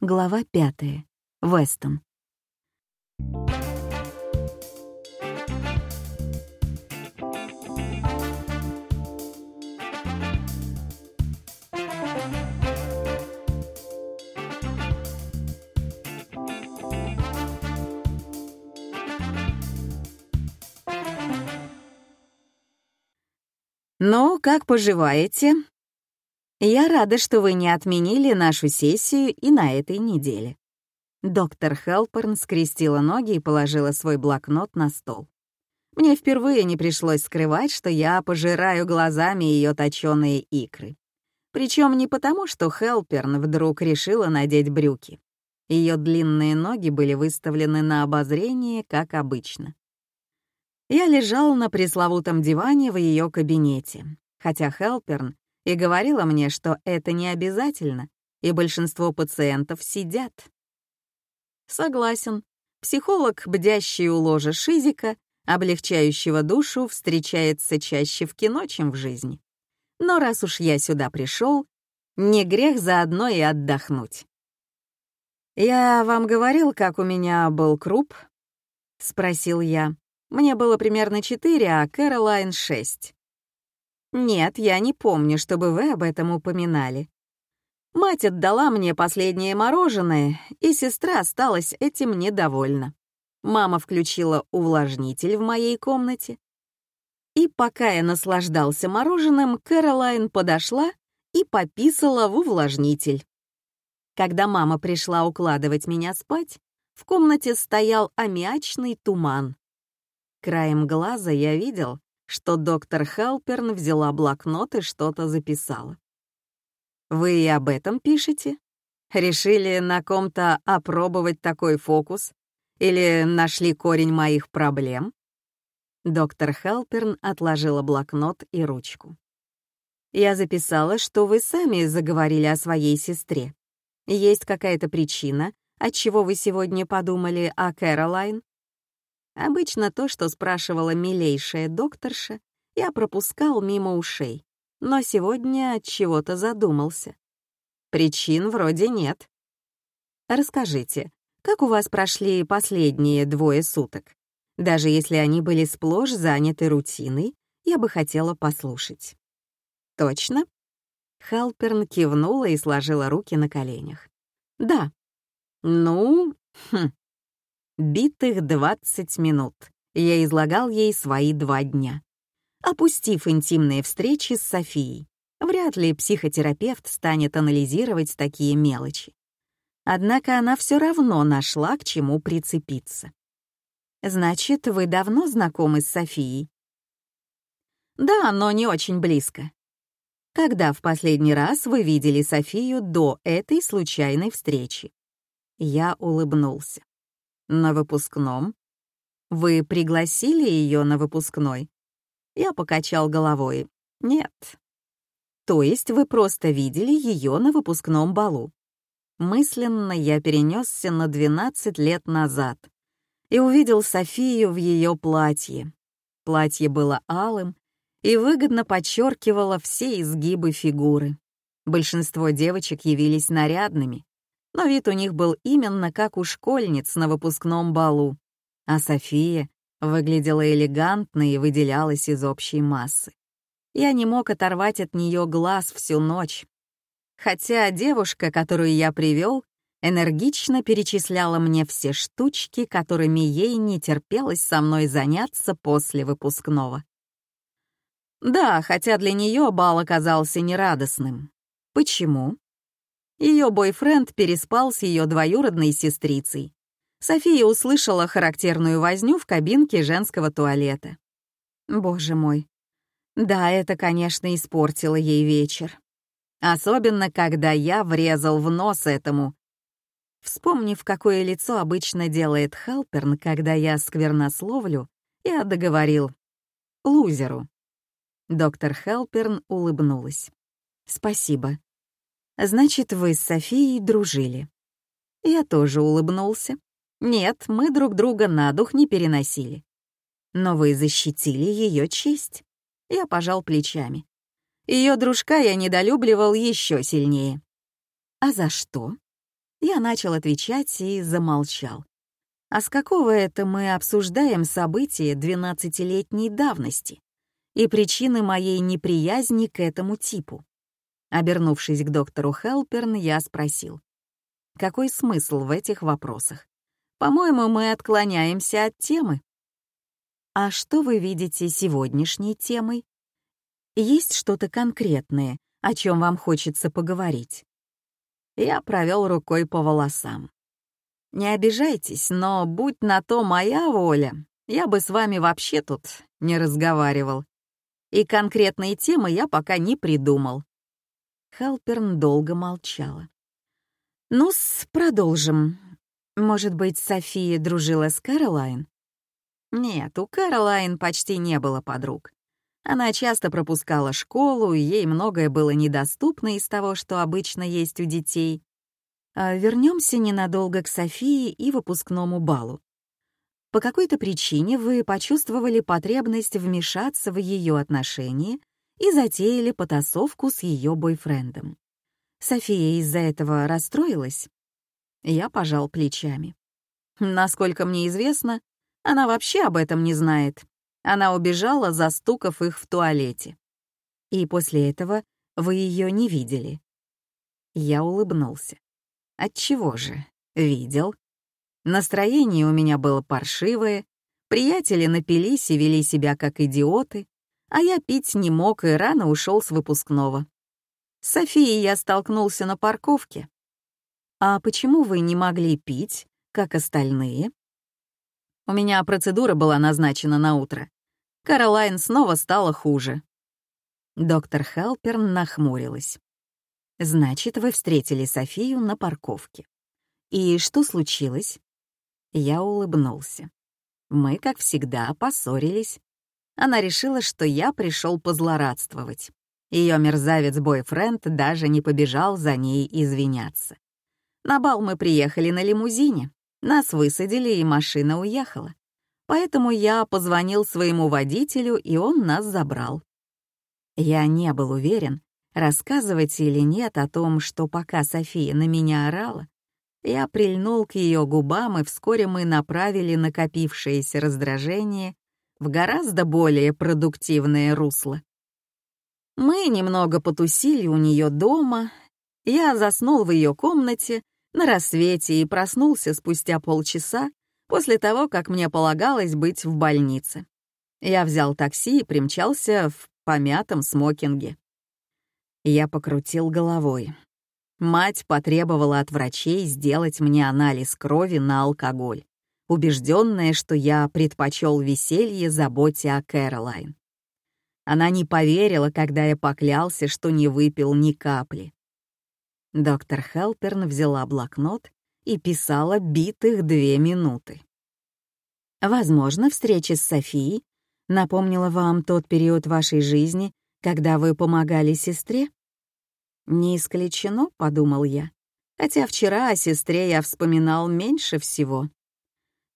Глава пятая. Вестон. «Ну, как поживаете?» «Я рада, что вы не отменили нашу сессию и на этой неделе». Доктор Хелперн скрестила ноги и положила свой блокнот на стол. Мне впервые не пришлось скрывать, что я пожираю глазами ее точёные икры. Причем не потому, что Хелперн вдруг решила надеть брюки. Ее длинные ноги были выставлены на обозрение, как обычно. Я лежал на пресловутом диване в ее кабинете, хотя Хелперн и говорила мне, что это не обязательно, и большинство пациентов сидят. Согласен. Психолог, бдящий у ложа шизика, облегчающего душу, встречается чаще в кино, чем в жизни. Но раз уж я сюда пришел, не грех заодно и отдохнуть. «Я вам говорил, как у меня был круп?» — спросил я. Мне было примерно четыре, а Кэролайн — шесть. Нет, я не помню, чтобы вы об этом упоминали. Мать отдала мне последнее мороженое, и сестра осталась этим недовольна. Мама включила увлажнитель в моей комнате. И пока я наслаждался мороженым, Кэролайн подошла и пописала в увлажнитель. Когда мама пришла укладывать меня спать, в комнате стоял аммиачный туман. Краем глаза я видел, что доктор Хелперн взяла блокнот и что-то записала. «Вы и об этом пишете? Решили на ком-то опробовать такой фокус? Или нашли корень моих проблем?» Доктор Хелперн отложила блокнот и ручку. «Я записала, что вы сами заговорили о своей сестре. Есть какая-то причина, отчего вы сегодня подумали о Кэролайн?» Обычно то, что спрашивала милейшая докторша, я пропускал мимо ушей, но сегодня от чего-то задумался. Причин вроде нет. Расскажите, как у вас прошли последние двое суток? Даже если они были сплошь заняты рутиной, я бы хотела послушать. Точно? Халперн кивнула и сложила руки на коленях. Да. Ну, хм, Битых 20 минут я излагал ей свои два дня. Опустив интимные встречи с Софией, вряд ли психотерапевт станет анализировать такие мелочи. Однако она все равно нашла к чему прицепиться. «Значит, вы давно знакомы с Софией?» «Да, но не очень близко», когда в последний раз вы видели Софию до этой случайной встречи? Я улыбнулся. На выпускном? Вы пригласили ее на выпускной? Я покачал головой. Нет. То есть вы просто видели ее на выпускном балу? Мысленно я перенесся на 12 лет назад и увидел Софию в ее платье. Платье было алым и выгодно подчеркивало все изгибы фигуры. Большинство девочек явились нарядными, но вид у них был именно как у школьниц на выпускном балу, а София выглядела элегантно и выделялась из общей массы. Я не мог оторвать от нее глаз всю ночь. Хотя девушка, которую я привел, энергично перечисляла мне все штучки, которыми ей не терпелось со мной заняться после выпускного. Да, хотя для нее бал оказался нерадостным. Почему? Ее бойфренд переспал с ее двоюродной сестрицей. София услышала характерную возню в кабинке женского туалета. Боже мой. Да, это, конечно, испортило ей вечер. Особенно, когда я врезал в нос этому. Вспомнив, какое лицо обычно делает Халперн, когда я сквернословлю, я договорил. Лузеру. Доктор Хелперн улыбнулась. «Спасибо. Значит, вы с Софией дружили. Я тоже улыбнулся. Нет, мы друг друга на дух не переносили. Но вы защитили ее честь. Я пожал плечами. Ее дружка я недолюбливал еще сильнее. А за что? Я начал отвечать и замолчал. А с какого это мы обсуждаем события двенадцатилетней давности и причины моей неприязни к этому типу? Обернувшись к доктору Хелперн, я спросил. Какой смысл в этих вопросах? По-моему, мы отклоняемся от темы. А что вы видите сегодняшней темой? Есть что-то конкретное, о чем вам хочется поговорить? Я провел рукой по волосам. Не обижайтесь, но будь на то моя воля, я бы с вами вообще тут не разговаривал. И конкретные темы я пока не придумал. Хелперн долго молчала. ну продолжим. Может быть, София дружила с Кэролайн? Нет, у Кэролайн почти не было подруг. Она часто пропускала школу, ей многое было недоступно из того, что обычно есть у детей. А вернемся ненадолго к Софии и выпускному балу. По какой-то причине вы почувствовали потребность вмешаться в ее отношения и затеяли потасовку с ее бойфрендом. София из-за этого расстроилась? Я пожал плечами. Насколько мне известно, она вообще об этом не знает. Она убежала, застукав их в туалете. И после этого вы ее не видели. Я улыбнулся. Отчего же? Видел. Настроение у меня было паршивое, приятели напились и вели себя как идиоты, а я пить не мог и рано ушел с выпускного. С Софией я столкнулся на парковке. «А почему вы не могли пить, как остальные?» У меня процедура была назначена на утро. Каролайн снова стала хуже. Доктор Хелперн нахмурилась. «Значит, вы встретили Софию на парковке. И что случилось?» Я улыбнулся. Мы, как всегда, поссорились. Она решила, что я пришел позлорадствовать. Ее мерзавец-бойфренд даже не побежал за ней извиняться. На бал мы приехали на лимузине. Нас высадили, и машина уехала. Поэтому я позвонил своему водителю, и он нас забрал. Я не был уверен, рассказывать или нет о том, что пока София на меня орала, я прильнул к ее губам, и вскоре мы направили накопившееся раздражение в гораздо более продуктивное русло. Мы немного потусили у нее дома, я заснул в ее комнате, на рассвете и проснулся спустя полчаса после того, как мне полагалось быть в больнице. Я взял такси и примчался в помятом смокинге. Я покрутил головой. Мать потребовала от врачей сделать мне анализ крови на алкоголь, убежденная, что я предпочел веселье заботе о Кэролайн. Она не поверила, когда я поклялся, что не выпил ни капли. Доктор Хелперн взяла блокнот и писала битых две минуты. Возможно, встреча с Софией напомнила вам тот период вашей жизни, когда вы помогали сестре? Не исключено, подумал я, хотя вчера о сестре я вспоминал меньше всего.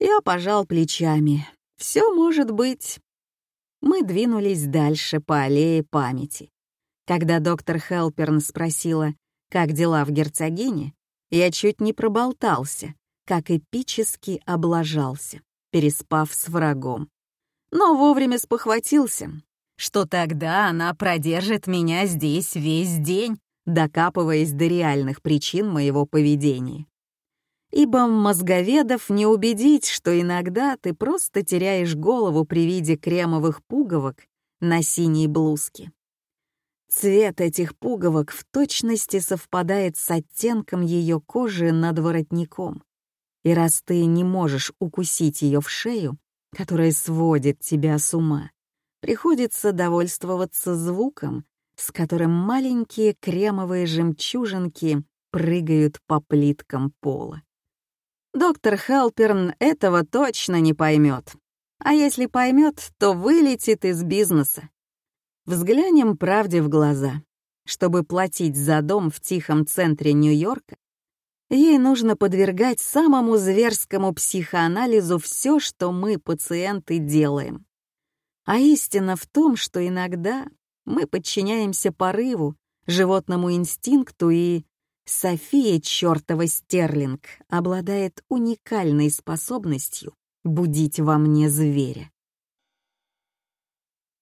Я пожал плечами. Все может быть. Мы двинулись дальше по аллее памяти. Когда доктор Хелперн спросила, как дела в герцогине, я чуть не проболтался, как эпически облажался, переспав с врагом. Но вовремя спохватился, что тогда она продержит меня здесь весь день, докапываясь до реальных причин моего поведения. Ибо мозговедов не убедить, что иногда ты просто теряешь голову при виде кремовых пуговок на синей блузке. Цвет этих пуговок в точности совпадает с оттенком ее кожи над воротником. И раз ты не можешь укусить ее в шею, которая сводит тебя с ума, приходится довольствоваться звуком, с которым маленькие кремовые жемчужинки прыгают по плиткам пола. Доктор Хелперн этого точно не поймет. А если поймет, то вылетит из бизнеса. Взглянем правде в глаза. Чтобы платить за дом в тихом центре Нью-Йорка, ей нужно подвергать самому зверскому психоанализу все, что мы, пациенты, делаем. А истина в том, что иногда мы подчиняемся порыву, животному инстинкту и София чертова Стерлинг обладает уникальной способностью будить во мне зверя.